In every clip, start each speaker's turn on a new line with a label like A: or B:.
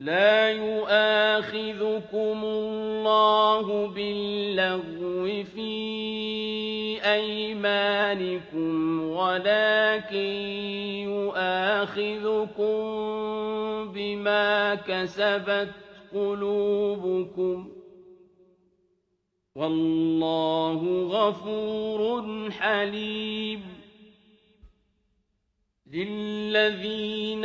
A: لا يؤاخذكم الله باللغو في أيمانكم ولكن يؤاخذكم بما كسبت قلوبكم. والله غفور حليم. للذين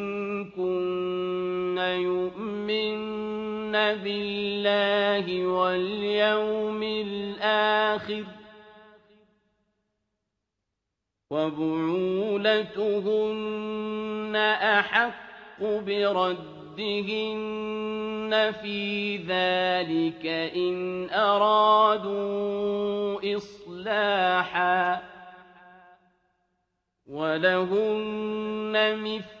A: يؤمن بالله واليوم الآخر وبعولتهن أحق بردهن في ذلك إن أرادوا إصلاحا ولهن مثل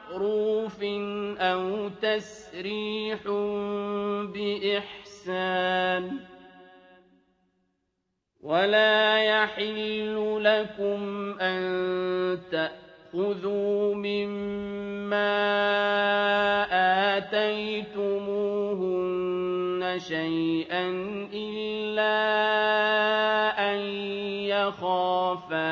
A: أو تسريح بإحسان ولا يحل لكم أن تأخذوا مما آتيتموهن شيئا إلا أن يخافا